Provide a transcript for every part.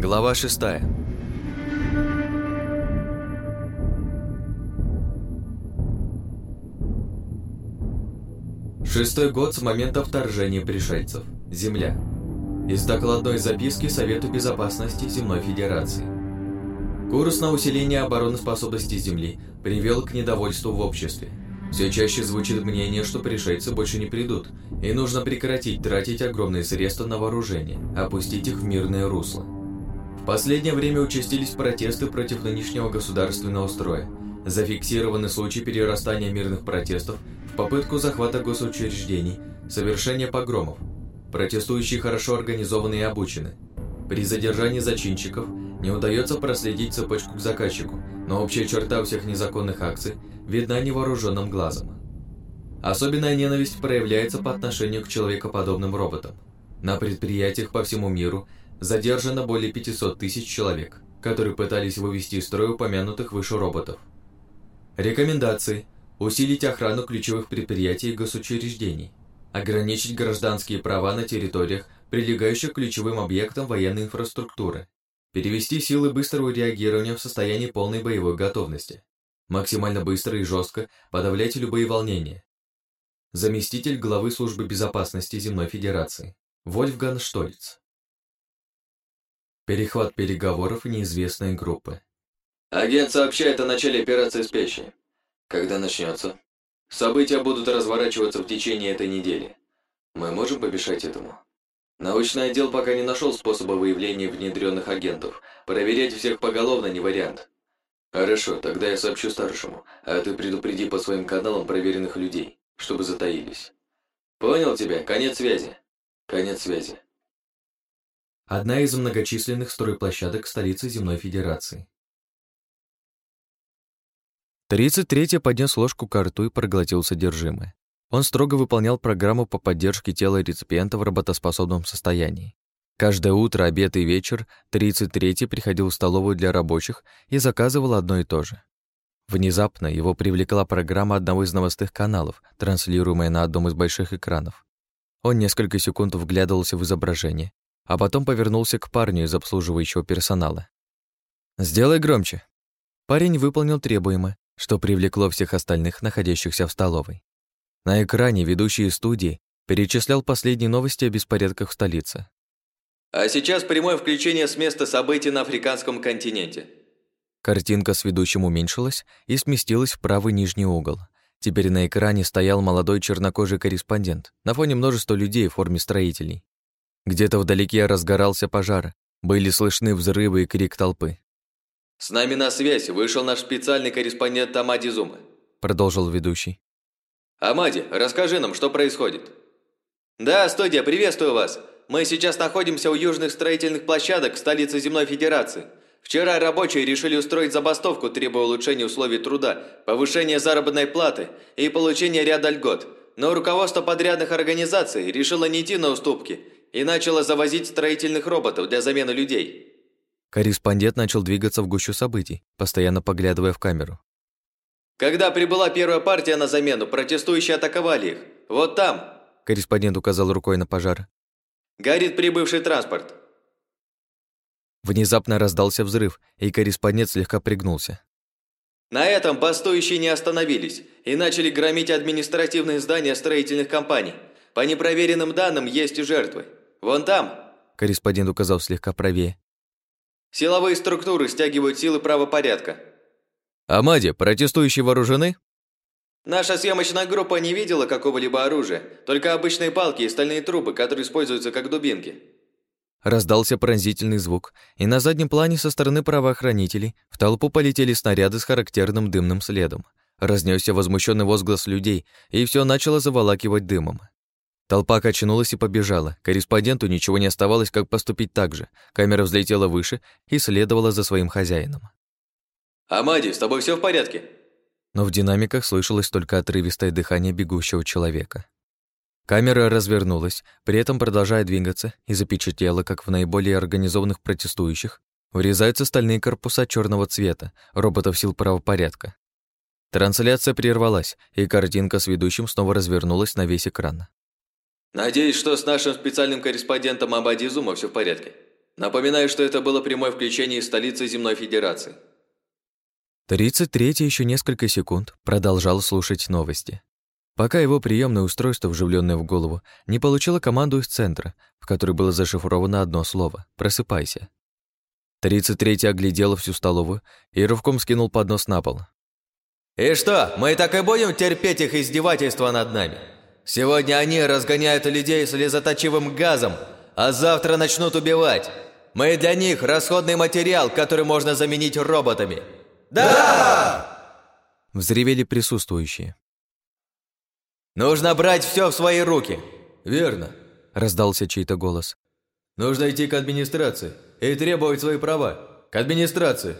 Глава шестая. Шестой год с момента вторжения пришельцев. Земля. Из докладной записки Совету Безопасности Земной Федерации. Курс на усиление обороноспособности Земли привел к недовольству в обществе. Все чаще звучит мнение, что пришельцы больше не придут, и нужно прекратить тратить огромные средства на вооружение, опустить их в мирное русло. Последнее время участились протесты против нынешнего государственного строя. Зафиксированы случаи перерастания мирных протестов в попытку захвата госучреждений, совершения погромов. Протестующие хорошо организованы и обучены. При задержании зачинщиков не удается проследить цепочку к заказчику, но общая черта всех незаконных акций видна невооруженным глазом. Особенная ненависть проявляется по отношению к человекоподобным роботам. На предприятиях по всему миру задержано более 500 тысяч человек, которые пытались вывести из строя упомянутых выше роботов. Рекомендации – усилить охрану ключевых предприятий и госучреждений, ограничить гражданские права на территориях, прилегающих к ключевым объектам военной инфраструктуры, перевести силы быстрого реагирования в состояние полной боевой готовности, максимально быстро и жестко подавлять любые волнения. Заместитель главы службы безопасности Земной Федерации Вольфган Штольц. Перехват переговоров неизвестной группы. Агент сообщает о начале операции с печи. Когда начнется? События будут разворачиваться в течение этой недели. Мы можем помешать этому? Научный отдел пока не нашел способа выявления внедренных агентов. Проверять всех поголовно не вариант. Хорошо, тогда я сообщу старшему, а ты предупреди по своим каналам проверенных людей, чтобы затаились. Понял тебя, конец связи. Конец связи. Одна из многочисленных стройплощадок столицы Земной Федерации. 33-й поднес ложку к рту и проглотил содержимое. Он строго выполнял программу по поддержке тела реципиента в работоспособном состоянии. Каждое утро, обед и вечер 33-й приходил в столовую для рабочих и заказывал одно и то же. Внезапно его привлекла программа одного из новостных каналов, транслируемая на одном из больших экранов. Он несколько секунд вглядывался в изображение, а потом повернулся к парню из обслуживающего персонала. «Сделай громче». Парень выполнил требуемое, что привлекло всех остальных, находящихся в столовой. На экране ведущий студии перечислял последние новости о беспорядках в столице. А сейчас прямое включение с места событий на африканском континенте. Картинка с ведущим уменьшилась и сместилась в правый нижний угол. Теперь на экране стоял молодой чернокожий корреспондент на фоне множества людей в форме строителей. Где-то вдалеке разгорался пожар, были слышны взрывы и крик толпы. «С нами на связь вышел наш специальный корреспондент Амади Зума», продолжил ведущий. «Амади, расскажи нам, что происходит». «Да, студия, приветствую вас. Мы сейчас находимся у южных строительных площадок столицы Земной Федерации. Вчера рабочие решили устроить забастовку, требуя улучшения условий труда, повышения заработной платы и получения ряда льгот. Но руководство подрядных организаций решило не идти на уступки и начало завозить строительных роботов для замены людей. Корреспондент начал двигаться в гущу событий, постоянно поглядывая в камеру. Когда прибыла первая партия на замену, протестующие атаковали их. Вот там. Корреспондент указал рукой на пожар. Горит прибывший транспорт. Внезапно раздался взрыв, и корреспондент слегка пригнулся. На этом бастующие не остановились и начали громить административные здания строительных компаний. По непроверенным данным есть и жертвы. Вон там. Корреспондент указал слегка правее. Силовые структуры стягивают силы правопорядка. Амади, протестующие вооружены? Наша съемочная группа не видела какого-либо оружия, только обычные палки и стальные трубы, которые используются как дубинки. Раздался пронзительный звук, и на заднем плане со стороны правоохранителей в толпу полетели снаряды с характерным дымным следом. Разнесся возмущенный возглас людей, и все начало заволакивать дымом. Толпа качнулась и побежала. Корреспонденту ничего не оставалось, как поступить так же. Камера взлетела выше и следовала за своим хозяином. «Амади, с тобой все в порядке?» Но в динамиках слышалось только отрывистое дыхание бегущего человека. Камера развернулась, при этом продолжая двигаться, и запечатлела, как в наиболее организованных протестующих врезаются стальные корпуса черного цвета, роботов сил правопорядка. Трансляция прервалась, и картинка с ведущим снова развернулась на весь экран. «Надеюсь, что с нашим специальным корреспондентом Абади Зума все в порядке. Напоминаю, что это было прямое включение из столицы Земной Федерации. 33-й еще несколько секунд продолжал слушать новости. Пока его приемное устройство, вживленное в голову, не получило команду из центра, в которой было зашифровано одно слово «Просыпайся». 33-й оглядел всю столовую и рывком скинул поднос на пол. «И что, мы так и будем терпеть их издевательства над нами? Сегодня они разгоняют людей слезоточивым газом, а завтра начнут убивать. Мы для них расходный материал, который можно заменить роботами». «Да!» Взревели присутствующие. «Нужно брать все в свои руки!» «Верно», — раздался чей-то голос. «Нужно идти к администрации и требовать свои права. К администрации!»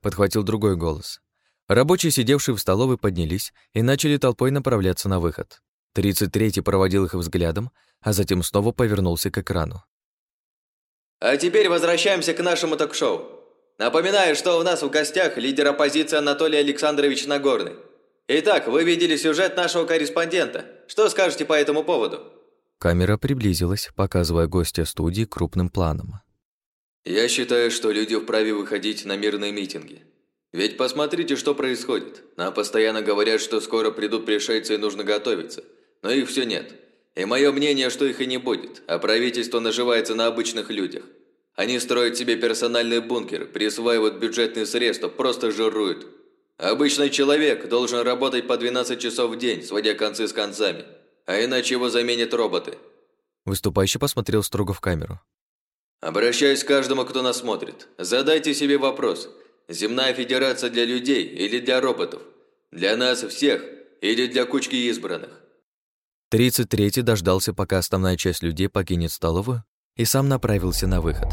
Подхватил другой голос. Рабочие, сидевшие в столовой, поднялись и начали толпой направляться на выход. Тридцать третий проводил их взглядом, а затем снова повернулся к экрану. «А теперь возвращаемся к нашему ток-шоу. Напоминаю, что у нас в гостях лидер оппозиции Анатолий Александрович Нагорный. Итак, вы видели сюжет нашего корреспондента. Что скажете по этому поводу?» Камера приблизилась, показывая гостя студии крупным планом. «Я считаю, что люди вправе выходить на мирные митинги. Ведь посмотрите, что происходит. Нам постоянно говорят, что скоро придут пришельцы и нужно готовиться. Но их все нет. И мое мнение, что их и не будет, а правительство наживается на обычных людях. Они строят себе персональный бункер, присваивают бюджетные средства, просто жируют. Обычный человек должен работать по 12 часов в день, сводя концы с концами, а иначе его заменят роботы. Выступающий посмотрел строго в камеру. Обращаюсь к каждому, кто нас смотрит. Задайте себе вопрос. Земная федерация для людей или для роботов? Для нас всех или для кучки избранных? 33-й дождался, пока основная часть людей покинет столовую, и сам направился на выход.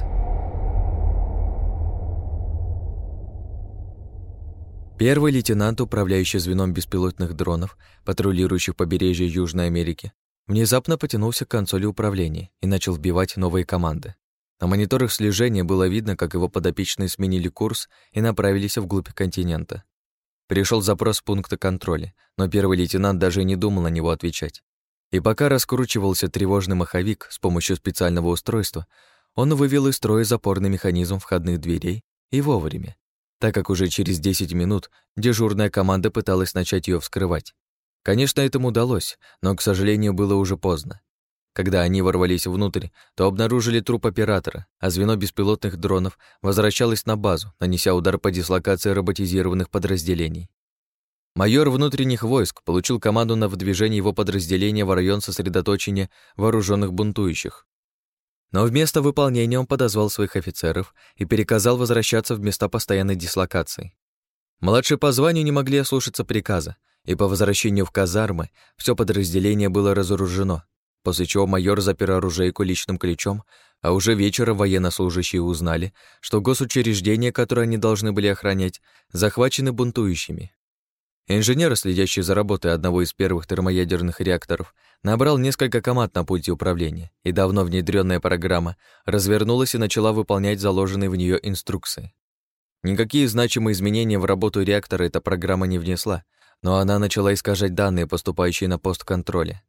Первый лейтенант, управляющий звеном беспилотных дронов, патрулирующих побережье Южной Америки, внезапно потянулся к консоли управления и начал вбивать новые команды. На мониторах слежения было видно, как его подопечные сменили курс и направились вглубь континента. Пришел запрос пункта контроля, но первый лейтенант даже не думал на него отвечать. И пока раскручивался тревожный маховик с помощью специального устройства, он вывел из строя запорный механизм входных дверей и вовремя так как уже через 10 минут дежурная команда пыталась начать ее вскрывать. Конечно, этому удалось, но, к сожалению, было уже поздно. Когда они ворвались внутрь, то обнаружили труп оператора, а звено беспилотных дронов возвращалось на базу, нанеся удар по дислокации роботизированных подразделений. Майор внутренних войск получил команду на выдвижение его подразделения в район сосредоточения вооруженных бунтующих. Но вместо выполнения он подозвал своих офицеров и переказал возвращаться в места постоянной дислокации. Младшие по званию не могли ослушаться приказа, и по возвращению в казармы все подразделение было разоружено, после чего майор запер оружейку личным ключом, а уже вечером военнослужащие узнали, что госучреждения, которые они должны были охранять, захвачены бунтующими. Инженер, следящий за работой одного из первых термоядерных реакторов, набрал несколько команд на пульте управления, и давно внедренная программа развернулась и начала выполнять заложенные в нее инструкции. Никакие значимые изменения в работу реактора эта программа не внесла, но она начала искажать данные, поступающие на пост контроля.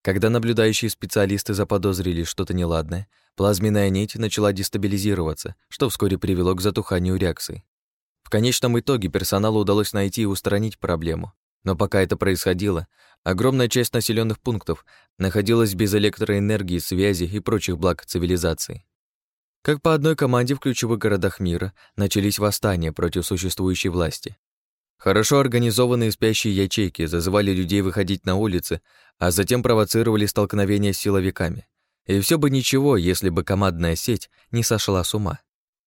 Когда наблюдающие специалисты заподозрили что-то неладное, плазменная нить начала дестабилизироваться, что вскоре привело к затуханию реакции конечном итоге персоналу удалось найти и устранить проблему. Но пока это происходило, огромная часть населенных пунктов находилась без электроэнергии, связи и прочих благ цивилизации. Как по одной команде в ключевых городах мира начались восстания против существующей власти. Хорошо организованные спящие ячейки зазывали людей выходить на улицы, а затем провоцировали столкновения с силовиками. И все бы ничего, если бы командная сеть не сошла с ума.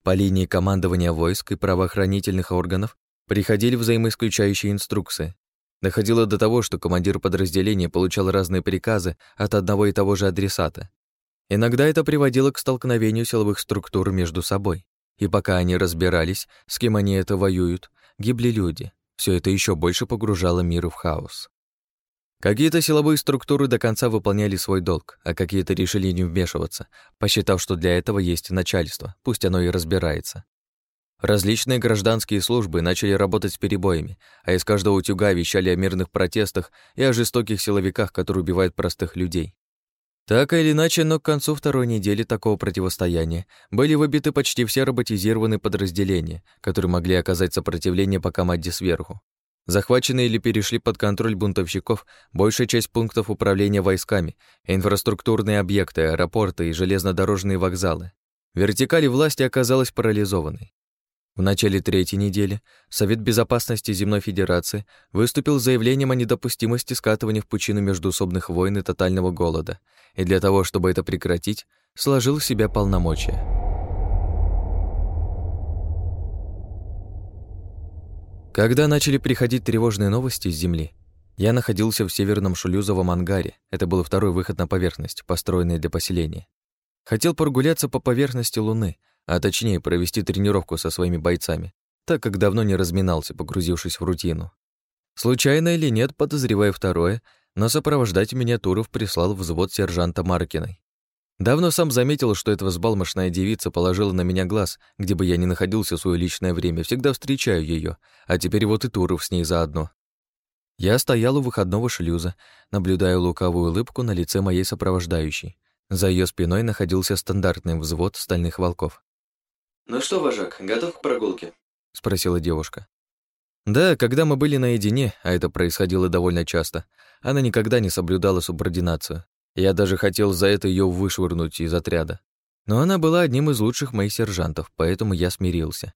По линии командования войск и правоохранительных органов приходили взаимоисключающие инструкции. Доходило до того, что командир подразделения получал разные приказы от одного и того же адресата. Иногда это приводило к столкновению силовых структур между собой. И пока они разбирались, с кем они это воюют, гибли люди. Все это еще больше погружало мир в хаос. Какие-то силовые структуры до конца выполняли свой долг, а какие-то решили не вмешиваться, посчитав, что для этого есть начальство, пусть оно и разбирается. Различные гражданские службы начали работать с перебоями, а из каждого утюга вещали о мирных протестах и о жестоких силовиках, которые убивают простых людей. Так или иначе, но к концу второй недели такого противостояния были выбиты почти все роботизированные подразделения, которые могли оказать сопротивление по команде сверху. Захвачены или перешли под контроль бунтовщиков большая часть пунктов управления войсками, инфраструктурные объекты, аэропорты и железнодорожные вокзалы. Вертикаль власти оказалась парализованной. В начале третьей недели Совет Безопасности Земной Федерации выступил с заявлением о недопустимости скатывания в пучину междуусобных войн и тотального голода, и для того, чтобы это прекратить, сложил в себя полномочия. Когда начали приходить тревожные новости с Земли, я находился в северном шлюзовом ангаре. Это был второй выход на поверхность, построенный для поселения. Хотел прогуляться по поверхности Луны, а точнее провести тренировку со своими бойцами, так как давно не разминался, погрузившись в рутину. Случайно или нет, подозревая второе, но сопровождать меня Туров прислал взвод сержанта Маркиной. Давно сам заметил, что эта взбалмошная девица положила на меня глаз, где бы я ни находился в свое личное время, всегда встречаю ее, а теперь вот и Туров с ней заодно. Я стоял у выходного шлюза, наблюдая лукавую улыбку на лице моей сопровождающей. За ее спиной находился стандартный взвод стальных волков. «Ну что, вожак, готов к прогулке?» — спросила девушка. Да, когда мы были наедине, а это происходило довольно часто, она никогда не соблюдала субординацию. Я даже хотел за это ее вышвырнуть из отряда. Но она была одним из лучших моих сержантов, поэтому я смирился.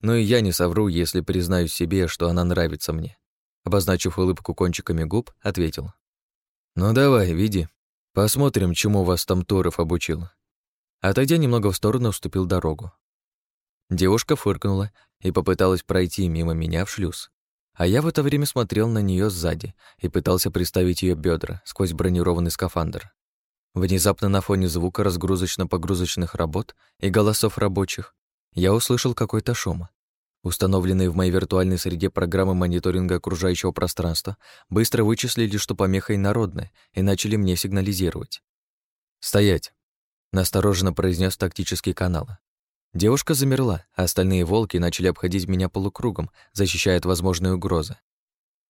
Но и я не совру, если признаюсь себе, что она нравится мне. Обозначив улыбку кончиками губ, ответил. «Ну давай, веди. Посмотрим, чему вас там Торов обучил». Отойдя немного в сторону, уступил дорогу. Девушка фыркнула и попыталась пройти мимо меня в шлюз. А я в это время смотрел на нее сзади и пытался представить ее бедра сквозь бронированный скафандр. Внезапно на фоне звука разгрузочно-погрузочных работ и голосов рабочих я услышал какой-то шум. Установленные в моей виртуальной среде программы мониторинга окружающего пространства быстро вычислили, что помеха инородная, и начали мне сигнализировать. «Стоять!» — настороженно произнес тактический канал. Девушка замерла, а остальные волки начали обходить меня полукругом, защищая от возможной угрозы.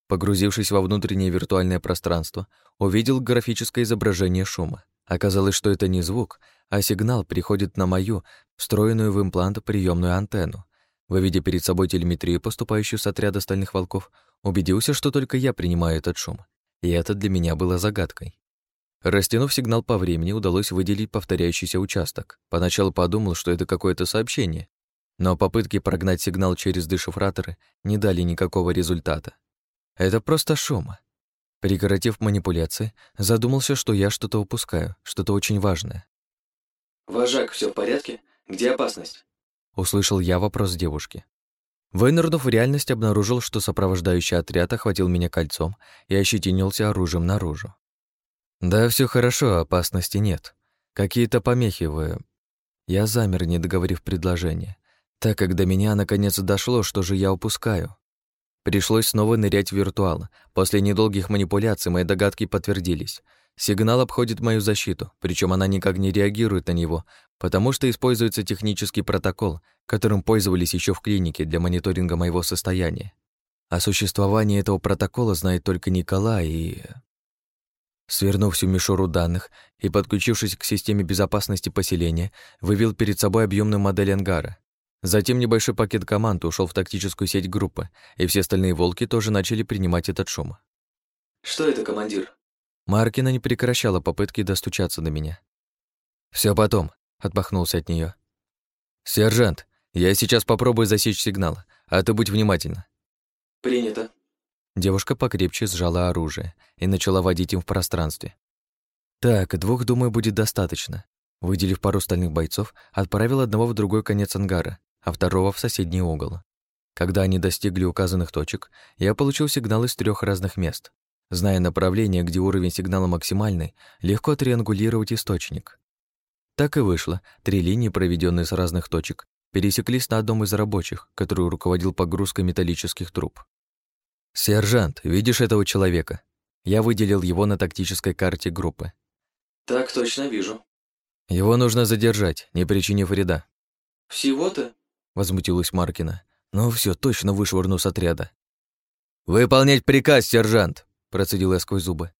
Погрузившись во внутреннее виртуальное пространство, увидел графическое изображение шума. Оказалось, что это не звук, а сигнал приходит на мою, встроенную в имплант приемную антенну. Выведя перед собой телеметрию, поступающую с отряда стальных волков, убедился, что только я принимаю этот шум. И это для меня было загадкой. Растянув сигнал по времени, удалось выделить повторяющийся участок. Поначалу подумал, что это какое-то сообщение, но попытки прогнать сигнал через дешифраторы не дали никакого результата. Это просто шум. Прекратив манипуляции, задумался, что я что-то упускаю, что-то очень важное. «Вожак, все в порядке? Где опасность?» Услышал я вопрос девушки. Вынырнув в реальность, обнаружил, что сопровождающий отряд охватил меня кольцом и ощетинился оружием наружу. Да, все хорошо, опасности нет. Какие-то помехи вы... Я замер, не договорив предложение, так как до меня наконец дошло, что же я упускаю. Пришлось снова нырять в виртуал. После недолгих манипуляций мои догадки подтвердились. Сигнал обходит мою защиту, причем она никак не реагирует на него, потому что используется технический протокол, которым пользовались еще в клинике для мониторинга моего состояния. О существовании этого протокола знает только Николай и... Свернув всю мишуру данных и подключившись к системе безопасности поселения, вывел перед собой объемную модель ангара. Затем небольшой пакет команд ушел в тактическую сеть группы, и все остальные волки тоже начали принимать этот шум. «Что это, командир?» Маркина не прекращала попытки достучаться до меня. Все потом», — отмахнулся от нее. «Сержант, я сейчас попробую засечь сигнал, а ты будь внимательна». «Принято», Девушка покрепче сжала оружие и начала водить им в пространстве. «Так, двух, думаю, будет достаточно». Выделив пару стальных бойцов, отправил одного в другой конец ангара, а второго в соседний угол. Когда они достигли указанных точек, я получил сигнал из трех разных мест. Зная направление, где уровень сигнала максимальный, легко триангулировать источник. Так и вышло. Три линии, проведенные с разных точек, пересеклись на одном из рабочих, который руководил погрузкой металлических труб. «Сержант, видишь этого человека?» Я выделил его на тактической карте группы. «Так точно вижу». «Его нужно задержать, не причинив вреда». «Всего-то?» — возмутилась Маркина. «Ну все, точно вышвырну с отряда». «Выполнять приказ, сержант!» — процедил я сквозь зубы.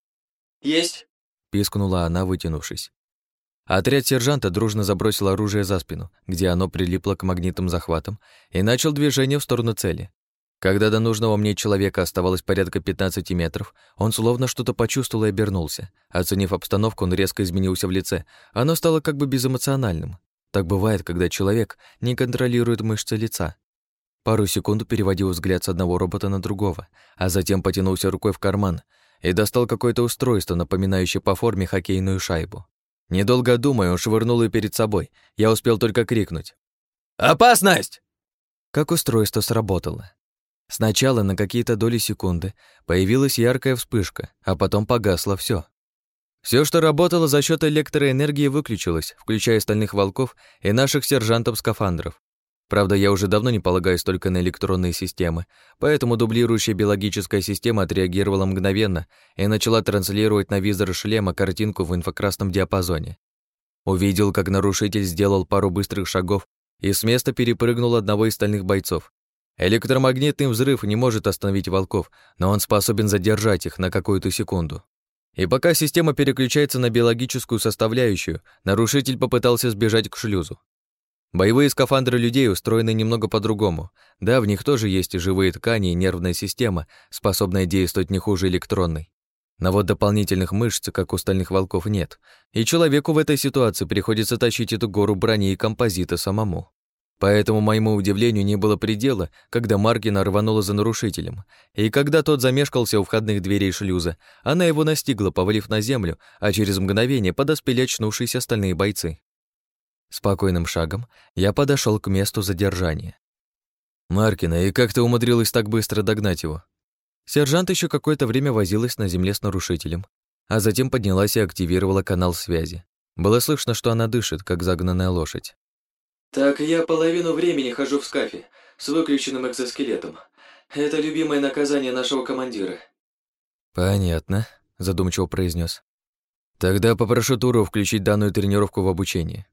«Есть!» — пискнула она, вытянувшись. Отряд сержанта дружно забросил оружие за спину, где оно прилипло к магнитным захватам, и начал движение в сторону цели. Когда до нужного мне человека оставалось порядка 15 метров, он словно что-то почувствовал и обернулся. Оценив обстановку, он резко изменился в лице. Оно стало как бы безэмоциональным. Так бывает, когда человек не контролирует мышцы лица. Пару секунд переводил взгляд с одного робота на другого, а затем потянулся рукой в карман и достал какое-то устройство, напоминающее по форме хоккейную шайбу. Недолго думая, он швырнул ее перед собой. Я успел только крикнуть. «Опасность!» Как устройство сработало. Сначала на какие-то доли секунды появилась яркая вспышка, а потом погасло все. Все, что работало за счет электроэнергии, выключилось, включая стальных волков и наших сержантов-скафандров. Правда, я уже давно не полагаюсь только на электронные системы, поэтому дублирующая биологическая система отреагировала мгновенно и начала транслировать на визор шлема картинку в инфракрасном диапазоне. Увидел, как нарушитель сделал пару быстрых шагов и с места перепрыгнул одного из стальных бойцов. Электромагнитный взрыв не может остановить волков, но он способен задержать их на какую-то секунду. И пока система переключается на биологическую составляющую, нарушитель попытался сбежать к шлюзу. Боевые скафандры людей устроены немного по-другому. Да, в них тоже есть живые ткани, и нервная система, способная действовать не хуже электронной. Но вот дополнительных мышц, как у стальных волков, нет. И человеку в этой ситуации приходится тащить эту гору брони и композита самому. Поэтому моему удивлению не было предела, когда Маркина рванула за нарушителем, и когда тот замешкался у входных дверей шлюза, она его настигла, повалив на землю, а через мгновение подоспели очнувшиеся остальные бойцы. Спокойным шагом я подошел к месту задержания. «Маркина, и как ты умудрилась так быстро догнать его?» Сержант еще какое-то время возилась на земле с нарушителем, а затем поднялась и активировала канал связи. Было слышно, что она дышит, как загнанная лошадь. «Так я половину времени хожу в скафе, с выключенным экзоскелетом. Это любимое наказание нашего командира». «Понятно», — задумчиво произнес. «Тогда попрошу Туру включить данную тренировку в обучение».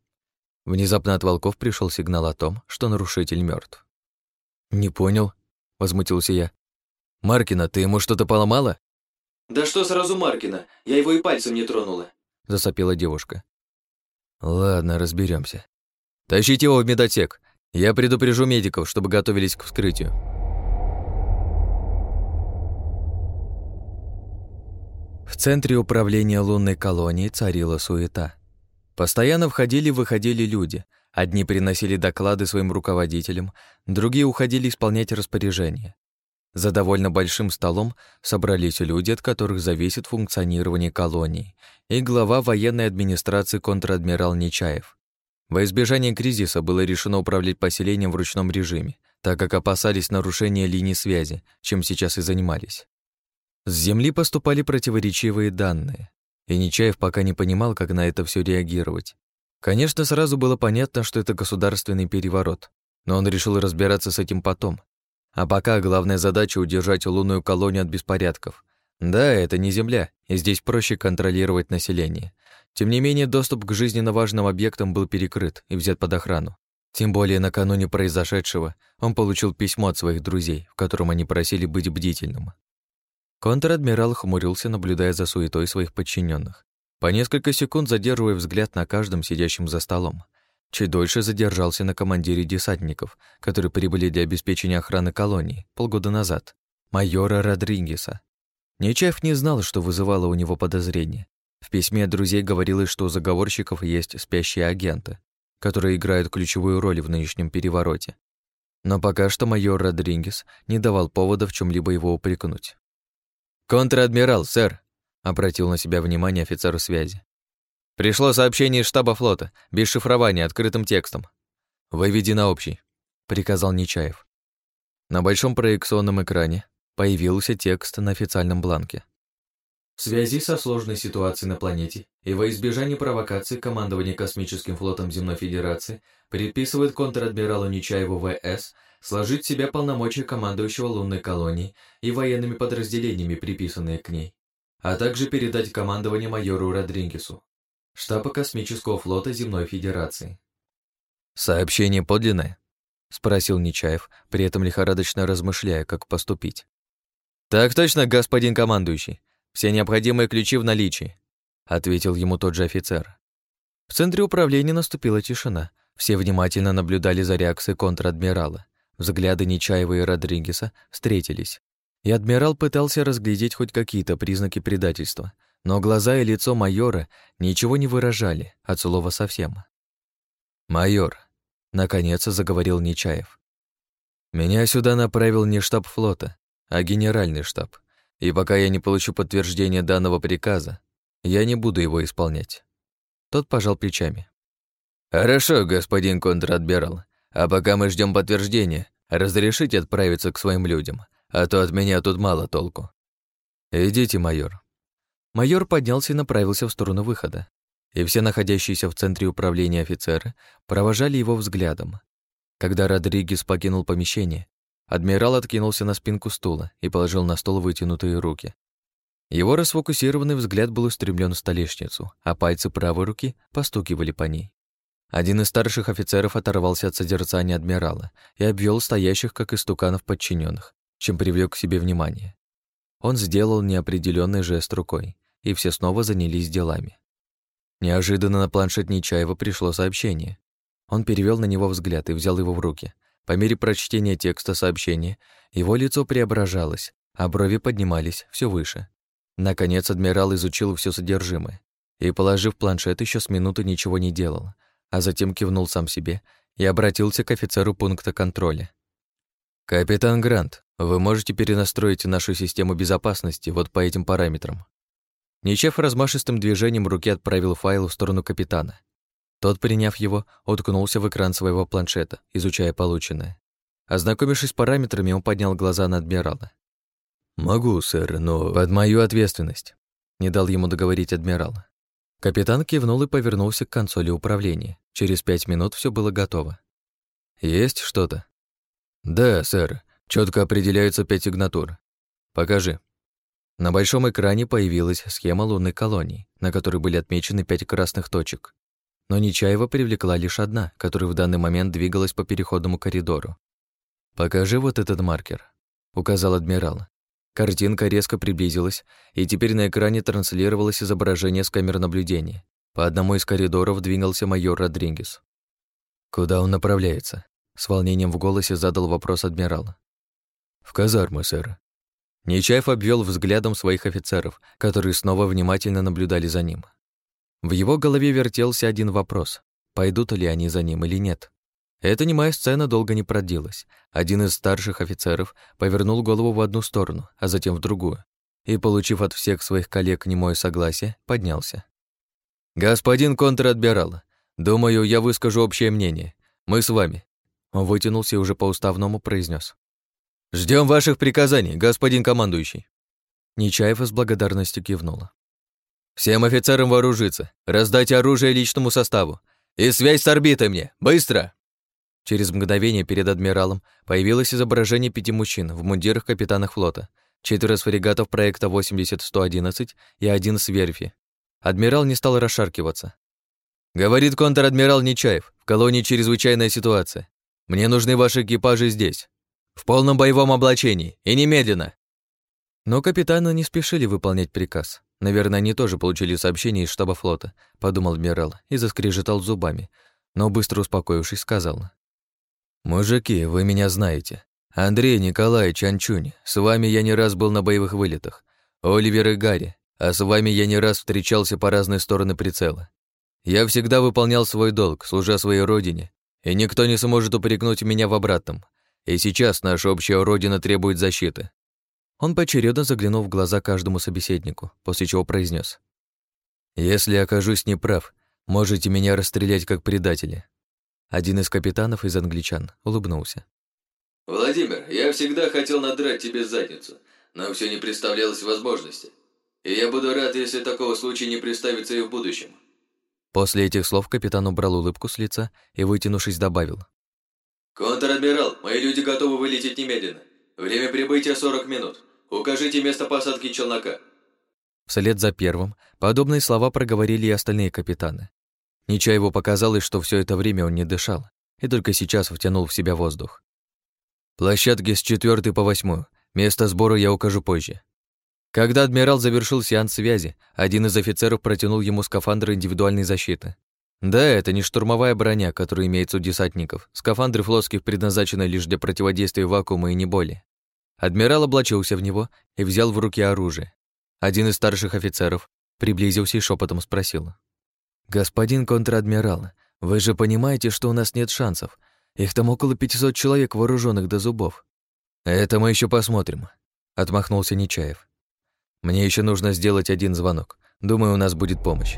Внезапно от волков пришел сигнал о том, что нарушитель мертв. «Не понял», — возмутился я. «Маркина, ты ему что-то поломала?» «Да что сразу Маркина? Я его и пальцем не тронула», — засопела девушка. «Ладно, разберемся. Тащите его в медотек. Я предупрежу медиков, чтобы готовились к вскрытию». В центре управления лунной колонии царила суета. Постоянно входили и выходили люди. Одни приносили доклады своим руководителям, другие уходили исполнять распоряжения. За довольно большим столом собрались люди, от которых зависит функционирование колонии, и глава военной администрации контр-адмирал Нечаев. Во избежание кризиса было решено управлять поселением в ручном режиме, так как опасались нарушения линий связи, чем сейчас и занимались. С Земли поступали противоречивые данные и Нечаев пока не понимал, как на это все реагировать. Конечно, сразу было понятно, что это государственный переворот, но он решил разбираться с этим потом. А пока главная задача — удержать лунную колонию от беспорядков. Да, это не Земля, и здесь проще контролировать население. Тем не менее, доступ к жизненно важным объектам был перекрыт и взят под охрану. Тем более накануне произошедшего он получил письмо от своих друзей, в котором они просили быть бдительным. Контр-адмирал хмурился, наблюдая за суетой своих подчиненных. По несколько секунд задерживая взгляд на каждом сидящем за столом. Чуть дольше задержался на командире десантников, которые прибыли для обеспечения охраны колонии полгода назад, майора Родригеса. Нечаев не знал, что вызывало у него подозрение. В письме от друзей говорилось, что у заговорщиков есть спящие агенты, которые играют ключевую роль в нынешнем перевороте. Но пока что майор Родригес не давал повода в чем либо его упрекнуть. «Контр-адмирал, сэр», — обратил на себя внимание офицер связи. «Пришло сообщение из штаба флота, без шифрования, открытым текстом. Выведи на общий», — приказал Нечаев. На большом проекционном экране появился текст на официальном бланке. В связи со сложной ситуацией на планете и во избежание провокаций командование Космическим флотом Земной Федерации предписывает контр-адмиралу Нечаеву В.С сложить в себя полномочия командующего лунной колонией и военными подразделениями, приписанные к ней, а также передать командование майору Родригесу, штаба космического флота Земной Федерации. «Сообщение подлинное?» — спросил Нечаев, при этом лихорадочно размышляя, как поступить. «Так точно, господин командующий. Все необходимые ключи в наличии». — ответил ему тот же офицер. В центре управления наступила тишина. Все внимательно наблюдали за реакцией контр-адмирала. Взгляды Нечаева и Родригеса встретились. И адмирал пытался разглядеть хоть какие-то признаки предательства, но глаза и лицо майора ничего не выражали, от слова совсем. «Майор», — наконец заговорил Нечаев, «меня сюда направил не штаб флота, а генеральный штаб, и пока я не получу подтверждения данного приказа, я не буду его исполнять». Тот пожал плечами. «Хорошо, господин контр-адмирал, а пока мы ждем подтверждения, разрешите отправиться к своим людям, а то от меня тут мало толку». «Идите, майор». Майор поднялся и направился в сторону выхода, и все находящиеся в центре управления офицеры провожали его взглядом. Когда Родригес покинул помещение, адмирал откинулся на спинку стула и положил на стол вытянутые руки. Его расфокусированный взгляд был устремлен в столешницу, а пальцы правой руки постукивали по ней. Один из старших офицеров оторвался от созерцания адмирала и обвел стоящих, как истуканов, подчиненных, чем привлек к себе внимание. Он сделал неопределенный жест рукой, и все снова занялись делами. Неожиданно на планшет Нечаева пришло сообщение. Он перевел на него взгляд и взял его в руки. По мере прочтения текста сообщения его лицо преображалось, а брови поднимались все выше. Наконец адмирал изучил все содержимое и, положив планшет, еще с минуты ничего не делал, а затем кивнул сам себе и обратился к офицеру пункта контроля. «Капитан Грант, вы можете перенастроить нашу систему безопасности вот по этим параметрам». Ничев размашистым движением руки отправил файл в сторону капитана. Тот, приняв его, уткнулся в экран своего планшета, изучая полученное. Ознакомившись с параметрами, он поднял глаза на адмирала. «Могу, сэр, но под мою ответственность», — не дал ему договорить адмирал. Капитан кивнул и повернулся к консоли управления. Через пять минут все было готово. «Есть что-то?» «Да, сэр. Четко определяются пять сигнатур. Покажи». На большом экране появилась схема лунной колонии, на которой были отмечены пять красных точек. Но Нечаева привлекла лишь одна, которая в данный момент двигалась по переходному коридору. «Покажи вот этот маркер», — указал адмирал. Картинка резко приблизилась, и теперь на экране транслировалось изображение с камер наблюдения. По одному из коридоров двигался майор Родригес. «Куда он направляется?» С волнением в голосе задал вопрос адмирал. «В казарму, сэр». Нечаев обвел взглядом своих офицеров, которые снова внимательно наблюдали за ним. В его голове вертелся один вопрос. Пойдут ли они за ним или нет? Эта немая сцена долго не продлилась. Один из старших офицеров повернул голову в одну сторону, а затем в другую, и, получив от всех своих коллег немое согласие, поднялся. «Господин контр-адмирал, думаю, я выскажу общее мнение. Мы с вами». Он вытянулся и уже по уставному произнес: Ждем ваших приказаний, господин командующий». Нечаев с благодарностью кивнула. «Всем офицерам вооружиться, раздать оружие личному составу. И связь с орбитой мне! Быстро!» Через мгновение перед адмиралом появилось изображение пяти мужчин в мундирах капитанах флота, четверо с фрегатов проекта 80-111 и один с верфи. Адмирал не стал расшаркиваться. «Говорит контр-адмирал Нечаев, в колонии чрезвычайная ситуация. Мне нужны ваши экипажи здесь. В полном боевом облачении и немедленно!» Но капитаны не спешили выполнять приказ. Наверное, они тоже получили сообщение из штаба флота, подумал адмирал и заскрежетал зубами, но быстро успокоившись, сказал. «Мужики, вы меня знаете. Андрей Николаевич Анчунь, с вами я не раз был на боевых вылетах. Оливер и Гарри, а с вами я не раз встречался по разные стороны прицела. Я всегда выполнял свой долг, служа своей родине, и никто не сможет упрекнуть меня в обратном. И сейчас наша общая родина требует защиты». Он поочередно заглянул в глаза каждому собеседнику, после чего произнес: «Если окажусь неправ, можете меня расстрелять как предателя. Один из капитанов из англичан улыбнулся. «Владимир, я всегда хотел надрать тебе задницу, но все не представлялось возможности. И я буду рад, если такого случая не представится и в будущем». После этих слов капитан убрал улыбку с лица и, вытянувшись, добавил. «Контр-адмирал, мои люди готовы вылететь немедленно. Время прибытия 40 минут. Укажите место посадки челнока». Вслед за первым подобные слова проговорили и остальные капитаны. Нечаеву показалось, что все это время он не дышал, и только сейчас втянул в себя воздух. «Площадки с четвертой по восьмую. Место сбора я укажу позже». Когда адмирал завершил сеанс связи, один из офицеров протянул ему скафандр индивидуальной защиты. Да, это не штурмовая броня, которая имеется у десантников. Скафандры флотских предназначены лишь для противодействия вакуума и не более. Адмирал облачился в него и взял в руки оружие. Один из старших офицеров приблизился и шепотом спросил. «Господин контр-адмирал, вы же понимаете, что у нас нет шансов. Их там около 500 человек, вооруженных до зубов». «Это мы еще посмотрим», — отмахнулся Нечаев. «Мне еще нужно сделать один звонок. Думаю, у нас будет помощь».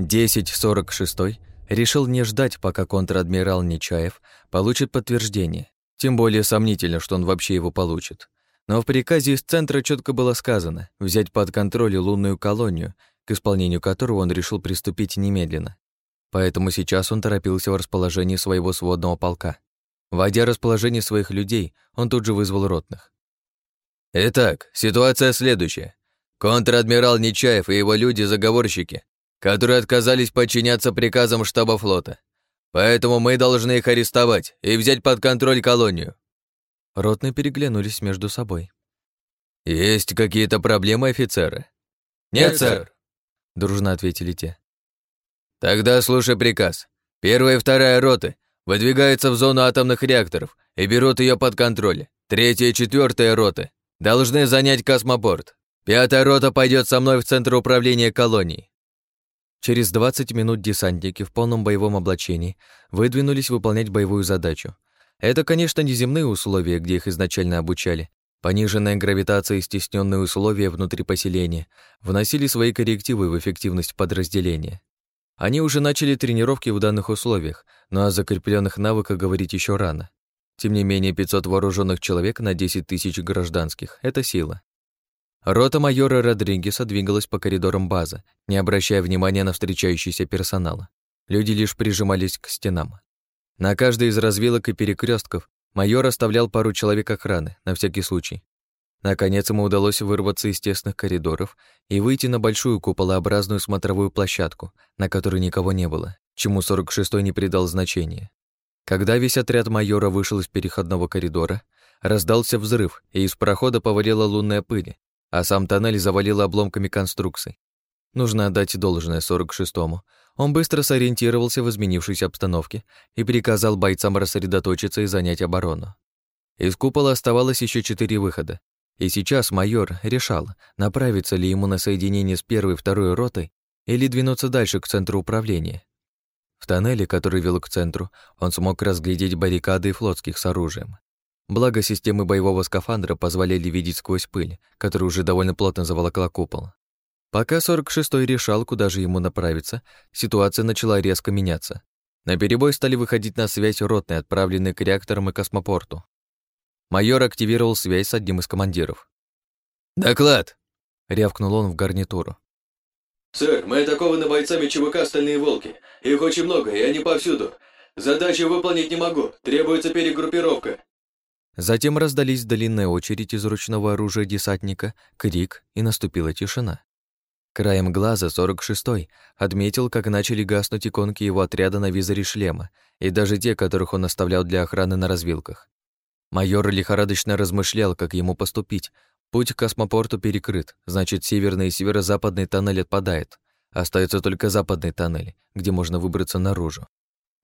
Десять сорок шестой решил не ждать, пока контр-адмирал Нечаев получит подтверждение. Тем более сомнительно, что он вообще его получит. Но в приказе из центра четко было сказано взять под контроль лунную колонию, к исполнению которого он решил приступить немедленно. Поэтому сейчас он торопился в расположении своего сводного полка. Войдя расположение своих людей, он тут же вызвал ротных. «Итак, ситуация следующая. Контр-адмирал Нечаев и его люди-заговорщики которые отказались подчиняться приказам штаба флота. Поэтому мы должны их арестовать и взять под контроль колонию». Ротные переглянулись между собой. «Есть какие-то проблемы, офицеры?» «Нет, сэр», — дружно ответили те. «Тогда слушай приказ. Первая и вторая роты выдвигаются в зону атомных реакторов и берут ее под контроль. Третья и четвертая роты должны занять космопорт. Пятая рота пойдет со мной в центр управления колонией. Через 20 минут десантники в полном боевом облачении выдвинулись выполнять боевую задачу. Это, конечно, не земные условия, где их изначально обучали. Пониженная гравитация и стесненные условия внутри поселения вносили свои коррективы в эффективность подразделения. Они уже начали тренировки в данных условиях, но о закрепленных навыках говорить еще рано. Тем не менее, 500 вооруженных человек на 10 тысяч гражданских — это сила. Рота майора Родригеса двигалась по коридорам базы, не обращая внимания на встречающийся персонал. Люди лишь прижимались к стенам. На каждой из развилок и перекрестков майор оставлял пару человек охраны, на всякий случай. Наконец ему удалось вырваться из тесных коридоров и выйти на большую куполообразную смотровую площадку, на которой никого не было, чему 46-й не придал значения. Когда весь отряд майора вышел из переходного коридора, раздался взрыв, и из прохода повалила лунная пыль, а сам тоннель завалило обломками конструкций. Нужно отдать должное 46-му. Он быстро сориентировался в изменившейся обстановке и приказал бойцам рассредоточиться и занять оборону. Из купола оставалось еще четыре выхода, и сейчас майор решал, направиться ли ему на соединение с первой и второй ротой или двинуться дальше к центру управления. В тоннеле, который вел к центру, он смог разглядеть баррикады и флотских с оружием. Благо, системы боевого скафандра позволяли видеть сквозь пыль, которая уже довольно плотно заволокла купол. Пока 46-й решал, куда же ему направиться, ситуация начала резко меняться. На перебой стали выходить на связь ротные, отправленные к реакторам и космопорту. Майор активировал связь с одним из командиров. «Доклад!» — рявкнул он в гарнитуру. «Сэр, мы атакованы бойцами ЧВК «Стальные волки». Их очень много, и они повсюду. Задачу выполнить не могу, требуется перегруппировка. Затем раздались длинная очередь из ручного оружия десантника, крик, и наступила тишина. Краем глаза 46-й отметил, как начали гаснуть иконки его отряда на визоре шлема, и даже те, которых он оставлял для охраны на развилках. Майор лихорадочно размышлял, как ему поступить. Путь к космопорту перекрыт, значит, северный и северо-западный тоннель отпадает. Остается только западный тоннель, где можно выбраться наружу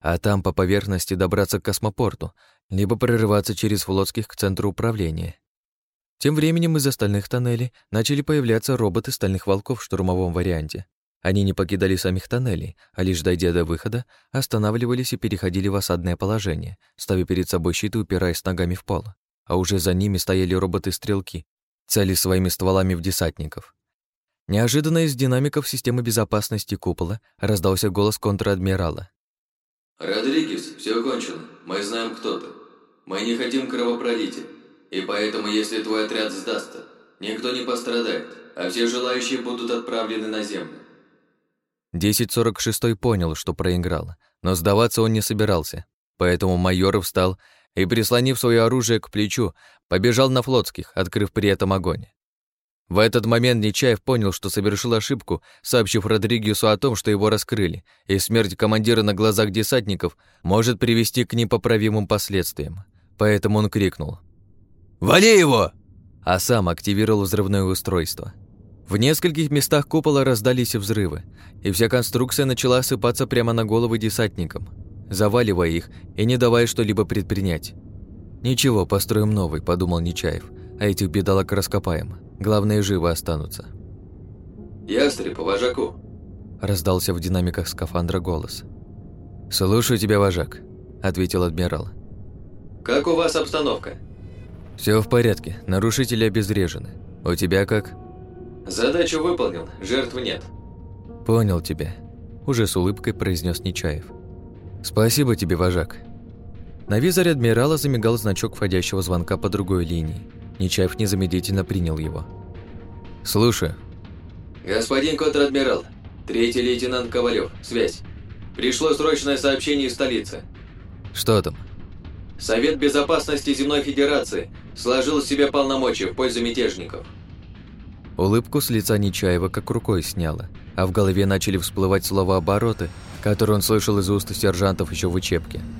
а там по поверхности добраться к космопорту, либо прорываться через флотских к центру управления. Тем временем из остальных тоннелей начали появляться роботы стальных волков в штурмовом варианте. Они не покидали самих тоннелей, а лишь дойдя до выхода, останавливались и переходили в осадное положение, ставя перед собой щиты, упираясь ногами в пол. А уже за ними стояли роботы-стрелки, цели своими стволами в десантников. Неожиданно из динамиков системы безопасности купола раздался голос контр-адмирала. «Родригес, все кончено. Мы знаем, кто ты. Мы не хотим кровопролития. И поэтому, если твой отряд сдастся, никто не пострадает, а все желающие будут отправлены на землю». 1046 понял, что проиграл, но сдаваться он не собирался. Поэтому майор встал и, прислонив свое оружие к плечу, побежал на флотских, открыв при этом огонь. В этот момент Нечаев понял, что совершил ошибку, сообщив Родригесу о том, что его раскрыли, и смерть командира на глазах десантников может привести к непоправимым последствиям. Поэтому он крикнул «Вали его!», а сам активировал взрывное устройство. В нескольких местах купола раздались взрывы, и вся конструкция начала осыпаться прямо на головы десантникам, заваливая их и не давая что-либо предпринять. «Ничего, построим новый», – подумал Нечаев, «а этих бедолаг раскопаем. Главное, живы останутся». «Ястреб, вожаку!» – раздался в динамиках скафандра голос. «Слушаю тебя, вожак», – ответил адмирал. «Как у вас обстановка?» Все в порядке, нарушители обезврежены. У тебя как?» «Задачу выполнил, жертв нет». «Понял тебя», – уже с улыбкой произнес Нечаев. «Спасибо тебе, вожак». На визоре адмирала замигал значок входящего звонка по другой линии. Нечаев незамедлительно принял его. «Слушаю». «Господин контр-адмирал, третий лейтенант Ковалев, связь. Пришло срочное сообщение из столицы». «Что там?» Совет Безопасности Земной Федерации сложил в себя полномочия в пользу мятежников. Улыбку с лица Нечаева как рукой сняло, а в голове начали всплывать слова обороты, которые он слышал из уст сержантов еще в учебке –